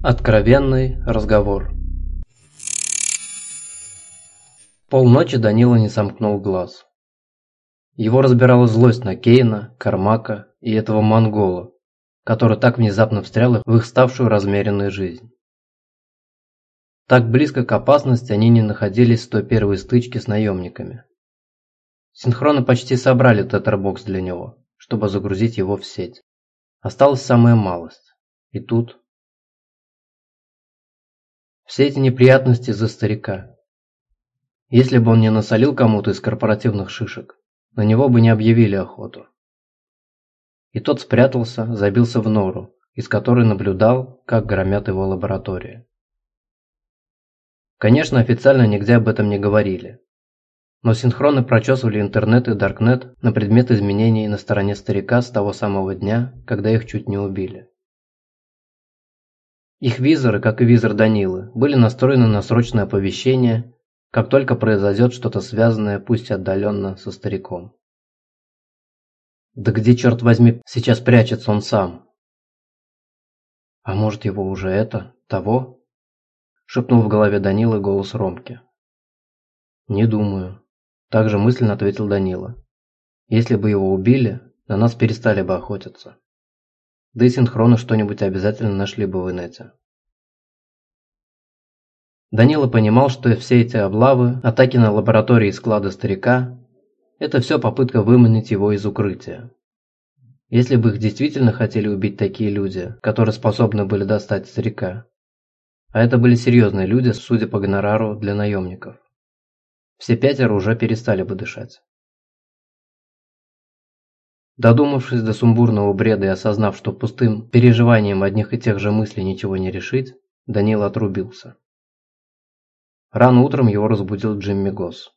Откровенный разговор Полночи Данила не сомкнул глаз. Его разбирала злость на Кейна, Кармака и этого монгола, который так внезапно встрял в их ставшую размеренную жизнь. Так близко к опасности они не находились с той первой стычки с наемниками. Синхроны почти собрали тетрабокс для него, чтобы загрузить его в сеть. Осталась самая малость. И тут... Все эти неприятности за старика. Если бы он не насолил кому-то из корпоративных шишек, на него бы не объявили охоту. И тот спрятался, забился в нору, из которой наблюдал, как громят его лаборатории. Конечно, официально нигде об этом не говорили. Но синхроны прочесывали интернет и даркнет на предмет изменений на стороне старика с того самого дня, когда их чуть не убили. Их визоры, как и визор Данилы, были настроены на срочное оповещение, как только произойдет что-то связанное, пусть отдаленно, со стариком. Да где, черт возьми, сейчас прячется он сам? А может его уже это, того? шепнул в голове Данила голос Ромки. «Не думаю», – также мысленно ответил Данила. «Если бы его убили, на нас перестали бы охотиться. Да и синхроны что-нибудь обязательно нашли бы в инете». Данила понимал, что все эти облавы, атаки на лаборатории и склады старика – это все попытка выманить его из укрытия. Если бы их действительно хотели убить такие люди, которые способны были достать старика, а это были серьезные люди, судя по гонорару для наемников. Все пятеро уже перестали бы дышать. Додумавшись до сумбурного бреда и осознав, что пустым переживанием одних и тех же мыслей ничего не решить, Данил отрубился. Рано утром его разбудил Джимми Госс.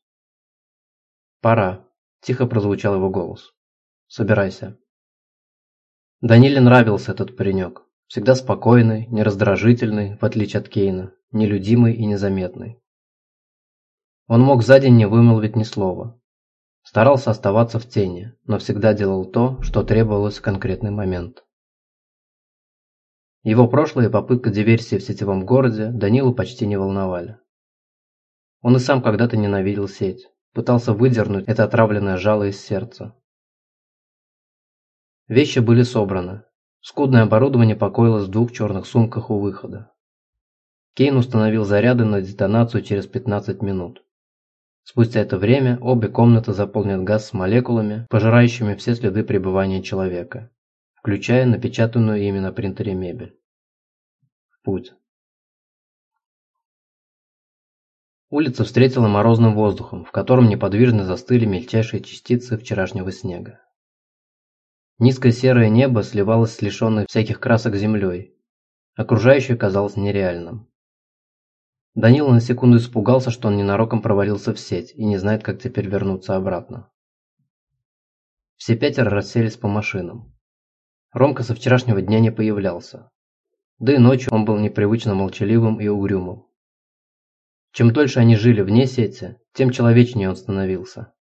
«Пора», – тихо прозвучал его голос. «Собирайся». Даниле нравился этот паренек. Всегда спокойный, нераздражительный, в отличие от Кейна, нелюдимый и незаметный. Он мог за день не вымолвить ни слова. Старался оставаться в тени, но всегда делал то, что требовалось в конкретный момент. Его прошлые попытка диверсии в сетевом городе Данилу почти не волновали. Он и сам когда-то ненавидел сеть, пытался выдернуть это отравленное жало из сердца. Вещи были собраны, Скудное оборудование покоилось в двух черных сумках у выхода. Кейн установил заряды на детонацию через 15 минут. Спустя это время обе комнаты заполнят газ с молекулами, пожирающими все следы пребывания человека, включая напечатанную ими на принтере мебель. Путь. Улица встретила морозным воздухом, в котором неподвижно застыли мельчайшие частицы вчерашнего снега. Низкое серое небо сливалось с лишенной всяких красок землей. Окружающее казалось нереальным. Данила на секунду испугался, что он ненароком провалился в сеть и не знает, как теперь вернуться обратно. Все пятеро расселись по машинам. Ромка со вчерашнего дня не появлялся. Да и ночью он был непривычно молчаливым и угрюмым. Чем дольше они жили вне сети, тем человечнее он становился.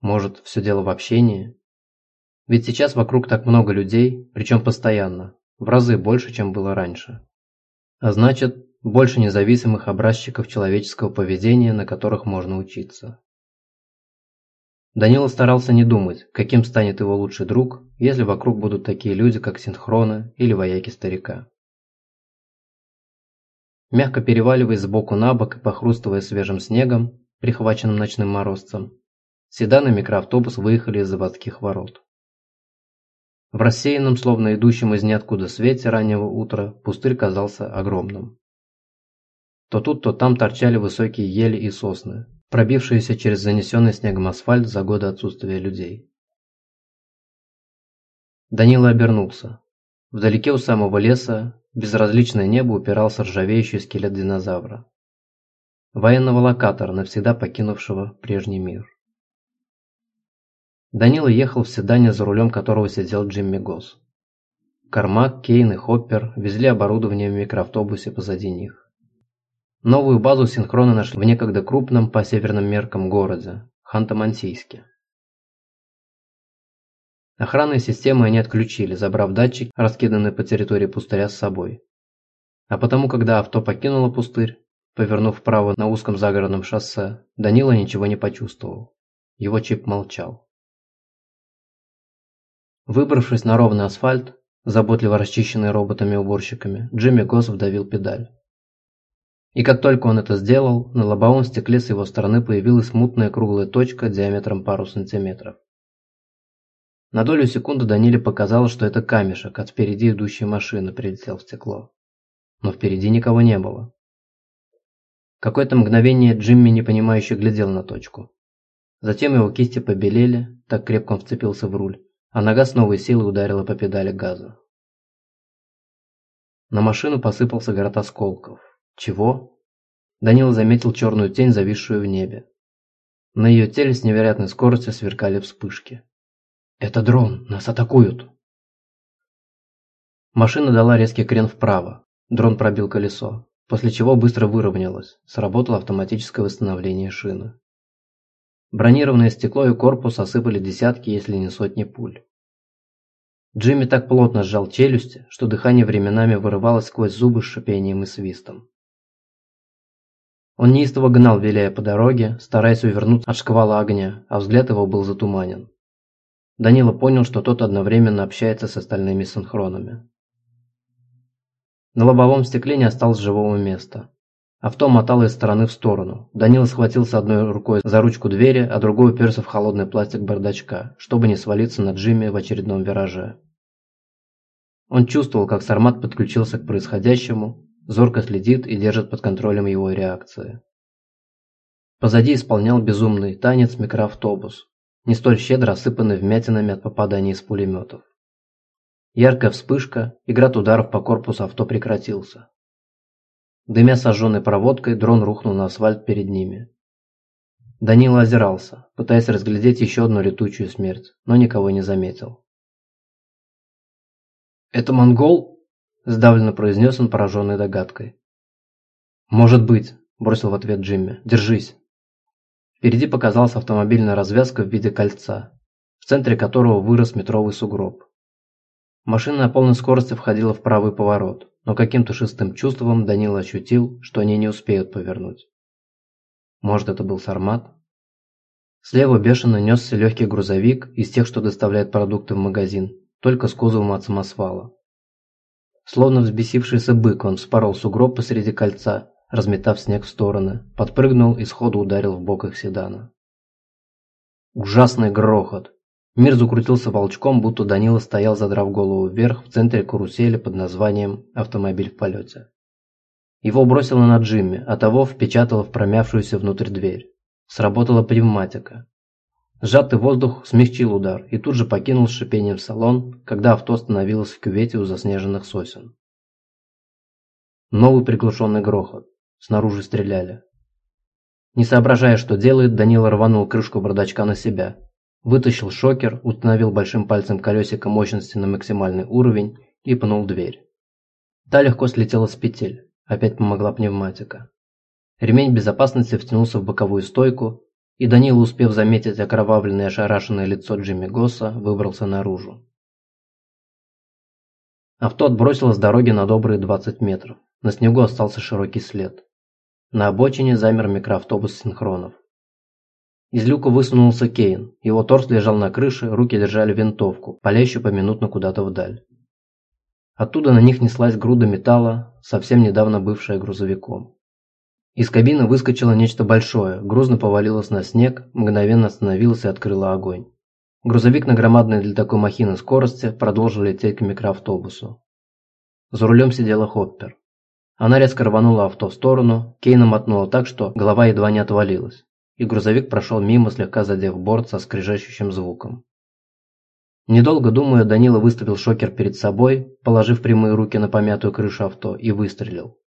Может, все дело в общении? Ведь сейчас вокруг так много людей, причем постоянно, в разы больше, чем было раньше. А значит, больше независимых образчиков человеческого поведения, на которых можно учиться. Данила старался не думать, каким станет его лучший друг, если вокруг будут такие люди, как синхроны или вояки старика. Мягко переваливаясь сбоку на бок и похрустывая свежим снегом, прихваченным ночным морозцем, седан и микроавтобус выехали из заводских ворот. В рассеянном, словно идущем из ниоткуда свете раннего утра, пустырь казался огромным. То тут, то там торчали высокие ели и сосны, пробившиеся через занесенный снегом асфальт за годы отсутствия людей. Данила обернулся. Вдалеке у самого леса безразличное небо упирался ржавеющий скелет динозавра. Военного локатора, навсегда покинувшего прежний мир. Данила ехал в седане, за рулем которого сидел Джимми Госс. Кармак, Кейн и Хоппер везли оборудование в микроавтобусе позади них. Новую базу синхрона нашли в некогда крупном по северным меркам городе – Ханты-Мансийске. Охранные системы они отключили, забрав датчик, раскиданный по территории пустыря с собой. А потому, когда авто покинуло пустырь, повернув вправо на узком загородном шоссе, Данила ничего не почувствовал. Его чип молчал. Выбравшись на ровный асфальт, заботливо расчищенный роботами-уборщиками, Джимми Госс вдавил педаль. И как только он это сделал, на лобовом стекле с его стороны появилась мутная круглая точка диаметром пару сантиметров. На долю секунды Даниле показалось, что это камешек от впереди идущей машины прилетел в стекло. Но впереди никого не было. Какое-то мгновение Джимми непонимающе глядел на точку. Затем его кисти побелели, так крепко он вцепился в руль, а нога с новой силой ударила по педали газа. На машину посыпался град осколков. Чего? Данила заметил черную тень, зависшую в небе. На ее теле с невероятной скоростью сверкали вспышки. «Это дрон! Нас атакуют!» Машина дала резкий крен вправо. Дрон пробил колесо, после чего быстро выровнялась. Сработало автоматическое восстановление шины. Бронированное стекло и корпус осыпали десятки, если не сотни пуль. Джимми так плотно сжал челюсти, что дыхание временами вырывалось сквозь зубы с шипением и свистом. Он неистово гнал, виляя по дороге, стараясь увернуться от шквала огня, а взгляд его был затуманен. Данила понял, что тот одновременно общается с остальными синхронами. На лобовом стекле не осталось живого места. Авто мотало из стороны в сторону. Данила схватился одной рукой за ручку двери, а другой уперся в холодный пластик бардачка, чтобы не свалиться на Джимми в очередном вираже. Он чувствовал, как Сармат подключился к происходящему, зорко следит и держит под контролем его реакции. Позади исполнял безумный танец микроавтобус, не столь щедро осыпанный вмятинами от попаданий из пулеметов. Яркая вспышка, и град ударов по корпусу авто прекратился. Дымя сожженной проводкой, дрон рухнул на асфальт перед ними. Данила озирался, пытаясь разглядеть еще одну летучую смерть, но никого не заметил. «Это монгол?» Сдавленно произнес он, пораженный догадкой. «Может быть», – бросил в ответ Джимми. «Держись». Впереди показалась автомобильная развязка в виде кольца, в центре которого вырос метровый сугроб. Машина на полной скорости входила в правый поворот, но каким-то шестым чувством Данила ощутил, что они не успеют повернуть. Может, это был Сармат? Слева бешено несся легкий грузовик из тех, что доставляет продукты в магазин, только с кузовом от самосвала. Словно взбесившийся бык, он вспорол сугроб посреди кольца, разметав снег в стороны, подпрыгнул и сходу ударил в бок их седана. Ужасный грохот. Мир закрутился волчком, будто Данила стоял, задрав голову вверх, в центре карусели под названием «Автомобиль в полете». Его бросило на Джимми, а того впечатало в промявшуюся внутрь дверь. Сработала пневматика. Сжатый воздух смягчил удар и тут же покинул с шипением салон, когда авто остановилось в кювете у заснеженных сосен. Новый приглушенный грохот. Снаружи стреляли. Не соображая, что делает, Данила рванул крышку бардачка на себя. Вытащил шокер, установил большим пальцем колесико мощности на максимальный уровень и пнул дверь. Та легко слетела с петель. Опять помогла пневматика. Ремень безопасности втянулся в боковую стойку, и Данила, успев заметить окровавленное ошарашенное лицо Джимми Госса, выбрался наружу. Авто отбросило с дороги на добрые 20 метров. На снегу остался широкий след. На обочине замер микроавтобус синхронов. Из люка высунулся Кейн. Его торс лежал на крыше, руки держали винтовку, палящую поминутно куда-то вдаль. Оттуда на них неслась груда металла, совсем недавно бывшая грузовиком. Из кабины выскочило нечто большое, грузно повалилось на снег, мгновенно остановилось и открыло огонь. Грузовик на громадной для такой махины скорости продолжил лететь к микроавтобусу. За рулем сидела Хоппер. Она резко рванула авто в сторону, Кейна мотнула так, что голова едва не отвалилась, и грузовик прошел мимо, слегка задев борт со скрежещущим звуком. Недолго думая, Данила выставил шокер перед собой, положив прямые руки на помятую крышу авто и выстрелил.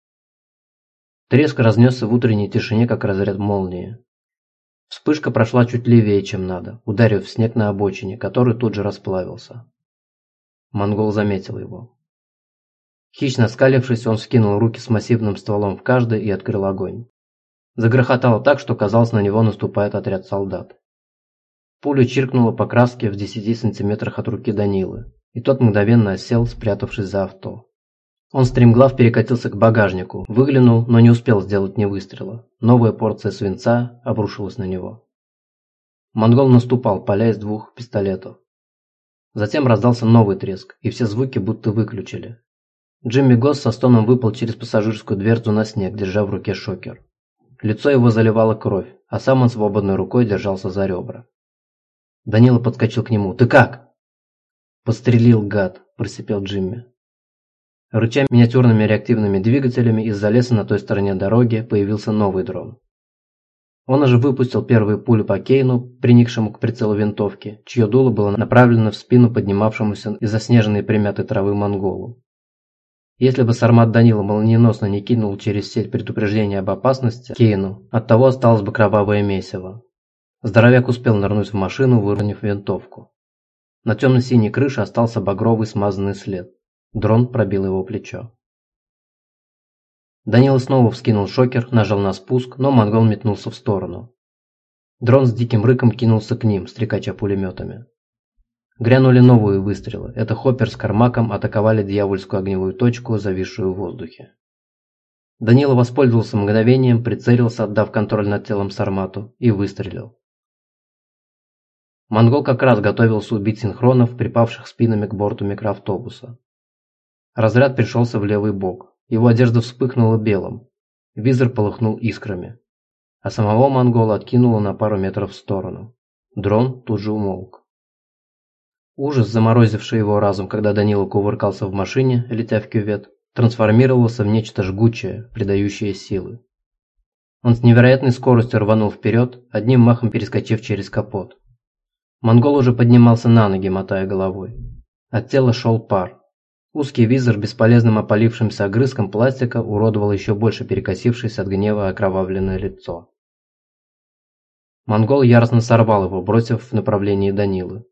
Треск разнесся в утренней тишине, как разряд молнии. Вспышка прошла чуть левее, чем надо, ударив в снег на обочине, который тут же расплавился. Монгол заметил его. Хищно скалившись, он скинул руки с массивным стволом в каждой и открыл огонь. Загрохотало так, что казалось, на него наступает отряд солдат. Пуля чиркнула по краске в 10 сантиметрах от руки Данилы, и тот мгновенно осел, спрятавшись за авто. Он стремглав перекатился к багажнику, выглянул, но не успел сделать ни выстрела. Новая порция свинца обрушилась на него. Монгол наступал, поля из двух пистолетов. Затем раздался новый треск, и все звуки будто выключили. Джимми Госс со стоном выпал через пассажирскую дверцу на снег, держа в руке шокер. Лицо его заливало кровь, а сам он свободной рукой держался за ребра. Данила подскочил к нему. «Ты как?» «Подстрелил, гад», – просипел Джимми. Рыча миниатюрными реактивными двигателями из-за леса на той стороне дороги появился новый дрон. Он уже выпустил первые пули по Кейну, приникшему к прицелу винтовки, чье дуло было направлено в спину поднимавшемуся из заснеженной примятой травы монголу. Если бы Сармат Данила молниеносно не кинул через сеть предупреждения об опасности Кейну, от того осталось бы кровавое месиво. Здоровяк успел нырнуть в машину, выронив винтовку. На темно-синей крыше остался багровый смазанный след. Дрон пробил его плечо. Данила снова вскинул шокер, нажал на спуск, но монгол метнулся в сторону. Дрон с диким рыком кинулся к ним, стрекача пулеметами. Грянули новые выстрелы. Это Хоппер с Кармаком атаковали дьявольскую огневую точку, зависшую в воздухе. Данила воспользовался мгновением, прицелился, отдав контроль над телом Сармату, и выстрелил. Монгол как раз готовился убить синхронов, припавших спинами к борту микроавтобуса. Разряд пришелся в левый бок. Его одежда вспыхнула белым. Визор полыхнул искрами. А самого монгола откинуло на пару метров в сторону. Дрон тут же умолк. Ужас, заморозивший его разум, когда Данила кувыркался в машине, летя в кювет, трансформировался в нечто жгучее, придающее силы. Он с невероятной скоростью рванул вперед, одним махом перескочив через капот. Монгол уже поднимался на ноги, мотая головой. От тела шел пар. Узкий визор бесполезным опалившимся огрызком пластика уродовал еще больше перекосившееся от гнева окровавленное лицо. Монгол яростно сорвал его, бросив в направлении Данилы.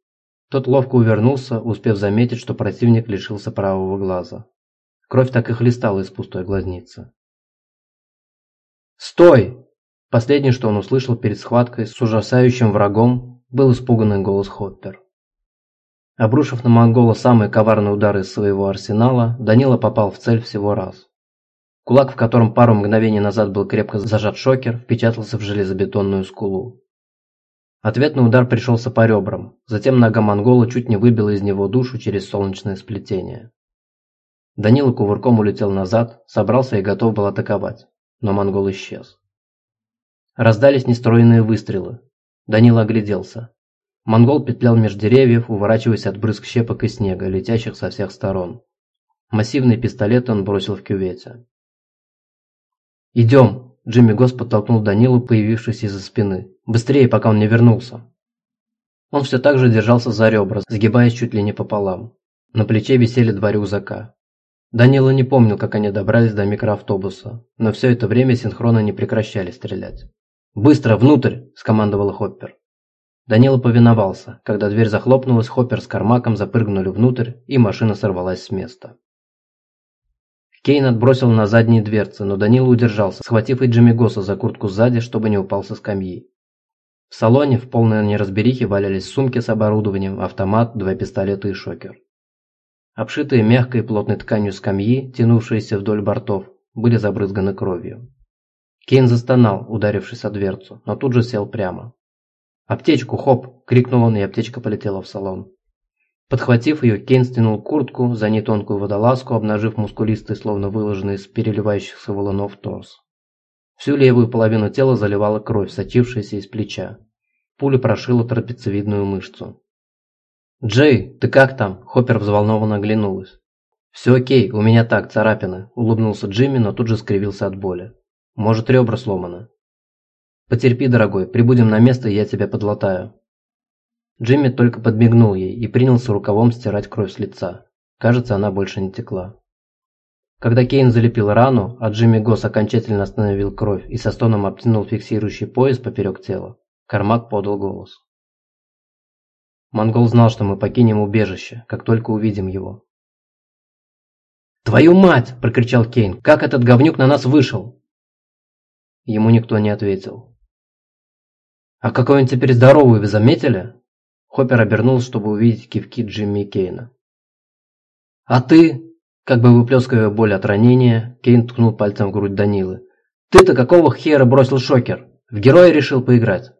Тот ловко увернулся, успев заметить, что противник лишился правого глаза. Кровь так и хлестала из пустой глазницы. «Стой!» Последнее, что он услышал перед схваткой с ужасающим врагом, был испуганный голос Хоппер. Обрушив на монгола самые коварные удары из своего арсенала, Данила попал в цель всего раз. Кулак, в котором пару мгновений назад был крепко зажат шокер, впечатался в железобетонную скулу. Ответный удар пришелся по ребрам, затем нога монгола чуть не выбила из него душу через солнечное сплетение. Данила кувырком улетел назад, собрался и готов был атаковать, но монгол исчез. Раздались нестроенные выстрелы. Данила огляделся. Монгол петлял меж деревьев, уворачиваясь от брызг щепок и снега, летящих со всех сторон. Массивный пистолет он бросил в кювете. «Идем!» – Джимми Гос подтолкнул Данилу, появившись из-за спины. «Быстрее, пока он не вернулся!» Он все так же держался за ребра, сгибаясь чуть ли не пополам. На плече висели два рюкзака. Данила не помнил, как они добрались до микроавтобуса, но все это время синхронно не прекращали стрелять. «Быстро, внутрь!» – скомандовал Хоппер. Данила повиновался. Когда дверь захлопнулась, Хоппер с Кармаком запрыгнули внутрь, и машина сорвалась с места. Кейн отбросил на задние дверцы, но Данила удержался, схватив и Джимми Госса за куртку сзади, чтобы не упал со скамьи. В салоне в полной неразберихе валялись сумки с оборудованием, автомат, два пистолета и шокер. Обшитые мягкой плотной тканью скамьи, тянувшиеся вдоль бортов, были забрызганы кровью. Кейн застонал, ударившись о дверцу, но тут же сел прямо. «Аптечку, хоп!» – крикнул он, и аптечка полетела в салон. Подхватив ее, Кейн стянул куртку, за ней тонкую водолазку, обнажив мускулистый, словно выложенный из переливающихся волонов торс. Всю левую половину тела заливала кровь, сочившаяся из плеча. Пуля прошила трапециевидную мышцу. «Джей, ты как там?» – Хоппер взволнованно оглянулась. «Все окей, у меня так, царапины», – улыбнулся Джимми, но тут же скривился от боли. «Может, ребра сломаны?» «Потерпи, дорогой, прибудем на место, и я тебя подлатаю». Джимми только подмигнул ей и принялся рукавом стирать кровь с лица. Кажется, она больше не текла. Когда Кейн залепил рану, а Джимми Госс окончательно остановил кровь и со стоном обтянул фиксирующий пояс поперек тела, Кармак подал голос. Монгол знал, что мы покинем убежище, как только увидим его. «Твою мать!» – прокричал Кейн. «Как этот говнюк на нас вышел?» Ему никто не ответил. «А какой он теперь здоровый, вы заметили?» Хоппер обернулся, чтобы увидеть кивки Джимми Кейна. «А ты?» Как бы выплескивая боль от ранения, Кейн ткнул пальцем в грудь Данилы. «Ты-то какого хера бросил шокер? В героя решил поиграть?»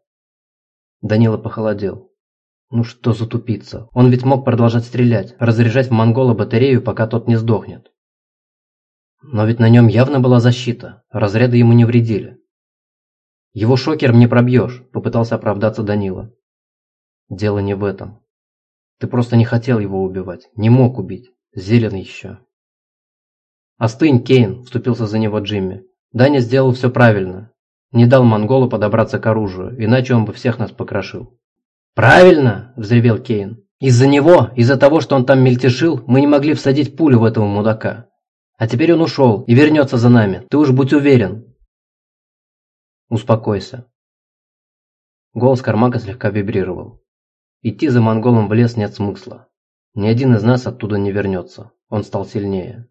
Данила похолодел. Ну что за тупица? Он ведь мог продолжать стрелять, разряжать в монгола батарею, пока тот не сдохнет. Но ведь на нем явно была защита, разряды ему не вредили. «Его шокером не пробьешь», – попытался оправдаться Данила. «Дело не в этом. Ты просто не хотел его убивать, не мог убить. Зелен еще». «Остынь, Кейн», – вступился за него Джимми. «Даня сделал все правильно. Не дал монголу подобраться к оружию, иначе он бы всех нас покрошил». «Правильно!» – взревел Кейн. «Из-за него, из-за того, что он там мельтешил, мы не могли всадить пулю в этого мудака. А теперь он ушел и вернется за нами, ты уж будь уверен». «Успокойся». Голос Кармака слегка вибрировал. «Идти за монголом в лес нет смысла. Ни один из нас оттуда не вернется. Он стал сильнее».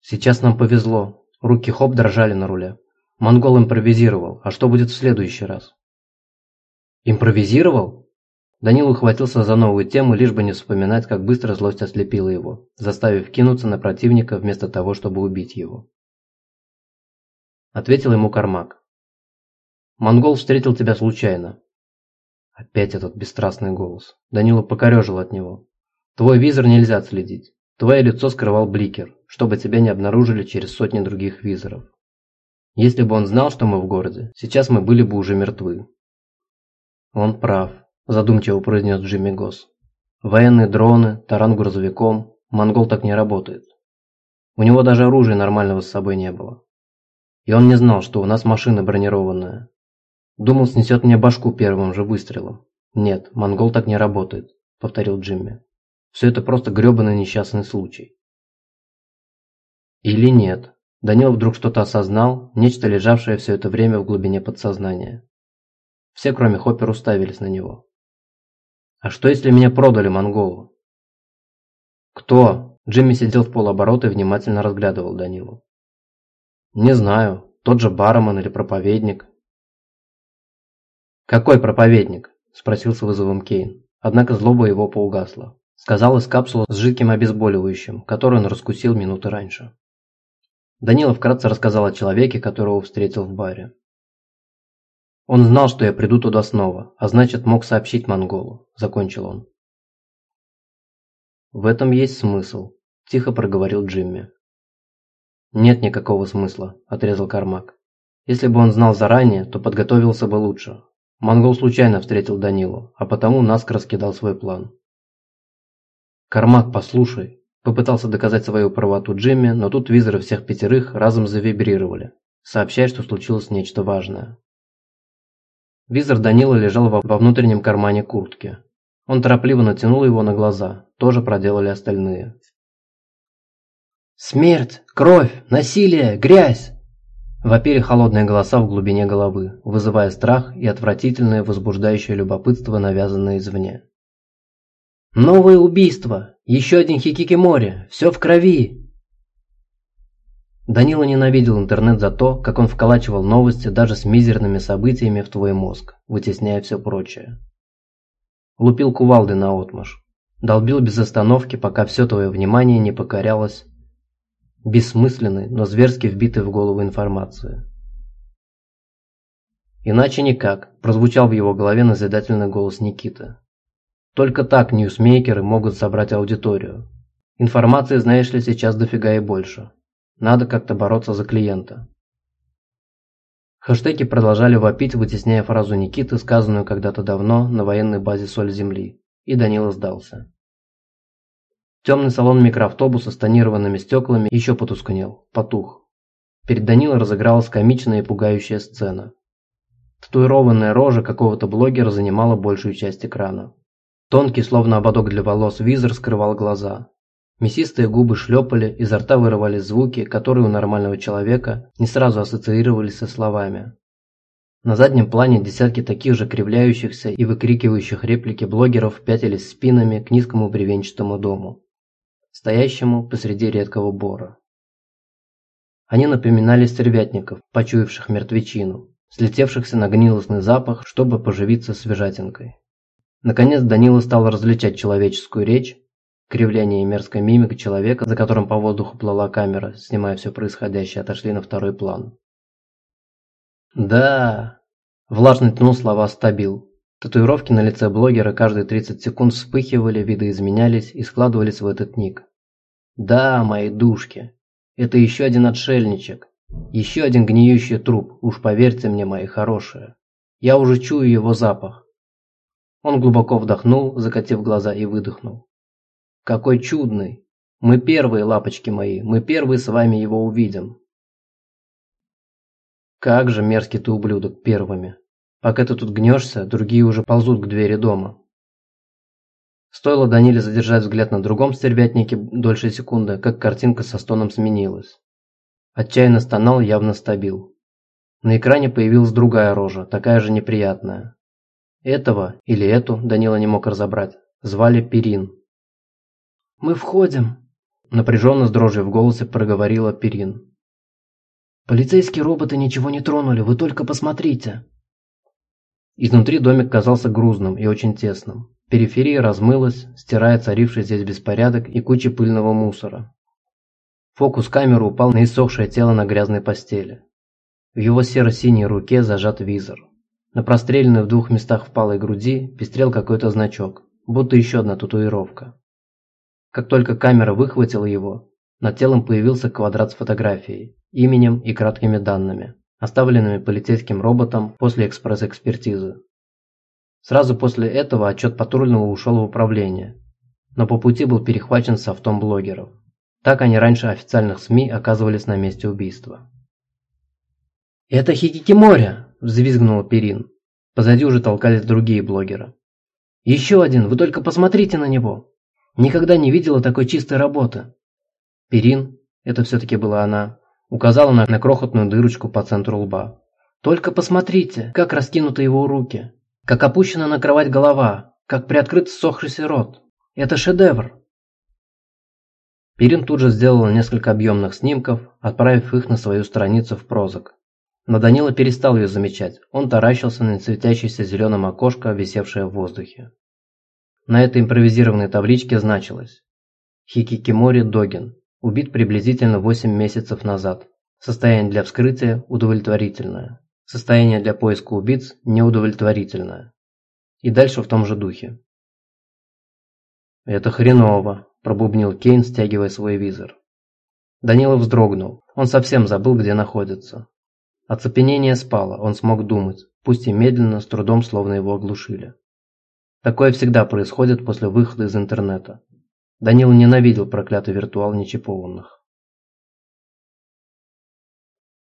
«Сейчас нам повезло. Руки Хоп дрожали на руле. Монгол импровизировал. А что будет в следующий раз?» Импровизировал? Данил ухватился за новую тему, лишь бы не вспоминать, как быстро злость ослепила его, заставив кинуться на противника вместо того, чтобы убить его. Ответил ему Кармак. «Монгол встретил тебя случайно». Опять этот бесстрастный голос. Данилу покорежил от него. «Твой визор нельзя отследить. Твое лицо скрывал бликер, чтобы тебя не обнаружили через сотни других визоров. Если бы он знал, что мы в городе, сейчас мы были бы уже мертвы. «Он прав», – задумчиво произнес Джимми Госс. «Военные дроны, таран грузовиком, монгол так не работает. У него даже оружия нормального с собой не было. И он не знал, что у нас машина бронированная. Думал, снесет мне башку первым же выстрелом. Нет, монгол так не работает», – повторил Джимми. «Все это просто гребаный несчастный случай». Или нет. Данил вдруг что-то осознал, нечто лежавшее все это время в глубине подсознания. Все, кроме Хоппер, уставились на него. «А что, если меня продали монголу?» «Кто?» Джимми сидел в полоборота и внимательно разглядывал Данилу. «Не знаю. Тот же бармен или проповедник». «Какой проповедник?» – спросил с вызовом Кейн. Однако злоба его поугасла. Сказал из капсулы с жидким обезболивающим, который он раскусил минуты раньше. Данила вкратце рассказал о человеке, которого встретил в баре. Он знал, что я приду туда снова, а значит мог сообщить монголу, закончил он. В этом есть смысл, тихо проговорил Джимми. Нет никакого смысла, отрезал Кармак. Если бы он знал заранее, то подготовился бы лучше. Монгол случайно встретил Данилу, а потому наскоро раскидал свой план. «Кармак, послушай!» Попытался доказать свою правоту Джимми, но тут визоры всех пятерых разом завибрировали, сообщая, что случилось нечто важное. Визор Данила лежал во внутреннем кармане куртки. Он торопливо натянул его на глаза, тоже проделали остальные. «Смерть! Кровь! Насилие! Грязь!» Вопили холодные голоса в глубине головы, вызывая страх и отвратительное возбуждающее любопытство, навязанное извне. «Новое убийство! Еще один хикикимори! Все в крови!» Данила ненавидел интернет за то, как он вколачивал новости даже с мизерными событиями в твой мозг, вытесняя все прочее. Лупил кувалды на отмаш, долбил без остановки, пока все твое внимание не покорялось бессмысленной, но зверски вбитой в голову информации. Иначе никак, прозвучал в его голове назидательный голос Никиты. Только так ньюсмейкеры могут собрать аудиторию. Информации, знаешь ли, сейчас дофига и больше. Надо как-то бороться за клиента. Хэштеги продолжали вопить, вытесняя фразу Никиты, сказанную когда-то давно на военной базе «Соль земли», и Данила сдался. Темный салон микроавтобуса с тонированными стеклами еще потускнел, потух. Перед Данилой разыгралась комичная и пугающая сцена. Татуированная рожа какого-то блогера занимала большую часть экрана. Тонкий, словно ободок для волос, визор скрывал глаза, Мясистые губы шлепали, изо рта вырывались звуки, которые у нормального человека не сразу ассоциировались со словами. На заднем плане десятки таких же кривляющихся и выкрикивающих реплики блогеров пятились спинами к низкому бревенчатому дому, стоящему посреди редкого бора. Они напоминали стервятников, почуявших мертвечину, слетевшихся на гнилостный запах, чтобы поживиться свежатинкой. Наконец Данила стал различать человеческую речь, Кривление и мерзкая мимика человека, за которым по воздуху плыла камера, снимая все происходящее, отошли на второй план. «Да...» – влажно тянул слова «стабил». Татуировки на лице блогера каждые 30 секунд вспыхивали, видоизменялись и складывались в этот ник. «Да, мои душки, это еще один отшельничек, еще один гниющий труп, уж поверьте мне, мои хорошие. Я уже чую его запах». Он глубоко вдохнул, закатив глаза и выдохнул. Какой чудный! Мы первые, лапочки мои, мы первые с вами его увидим. Как же мерзкий ты ублюдок первыми. Пока ты тут гнешься, другие уже ползут к двери дома. Стоило Даниле задержать взгляд на другом стервятнике дольше секунды, как картинка со стоном сменилась. Отчаянно стонал явно стабил. На экране появилась другая рожа, такая же неприятная. Этого или эту Данила не мог разобрать. Звали Перин. «Мы входим», – напряженно с дрожью в голосе проговорила Перин. «Полицейские роботы ничего не тронули, вы только посмотрите». Изнутри домик казался грузным и очень тесным. Периферия размылась, стирая царивший здесь беспорядок и кучи пыльного мусора. Фокус камеры упал на иссохшее тело на грязной постели. В его серо-синей руке зажат визор. На простреленной в двух местах впалой груди пестрел какой-то значок, будто еще одна татуировка. Как только камера выхватила его, над телом появился квадрат с фотографией, именем и краткими данными, оставленными полицейским роботом после экспресс-экспертизы. Сразу после этого отчет патрульного ушел в управление, но по пути был перехвачен с автом блогеров. Так они раньше официальных СМИ оказывались на месте убийства. «Это Хикикимори!» – взвизгнула Перин. Позади уже толкались другие блогеры. «Еще один! Вы только посмотрите на него!» Никогда не видела такой чистой работы. Перин, это все-таки была она, указала на, на крохотную дырочку по центру лба. Только посмотрите, как раскинуты его руки, как опущена на кровать голова, как приоткрыт ссохшийся рот. Это шедевр. Перин тут же сделала несколько объемных снимков, отправив их на свою страницу в прозок. Но Данила перестал ее замечать, он таращился на светящееся зеленым окошко, висевшее в воздухе. На этой импровизированной табличке значилось «Хикикимори Догин, убит приблизительно 8 месяцев назад. Состояние для вскрытия удовлетворительное. Состояние для поиска убийц неудовлетворительное». И дальше в том же духе. «Это хреново», – пробубнил Кейн, стягивая свой визор. Данила вздрогнул. Он совсем забыл, где находится. Оцепенение спало, он смог думать, пусть и медленно, с трудом, словно его оглушили. Такое всегда происходит после выхода из интернета. Данил ненавидел проклятый виртуал нечипованных.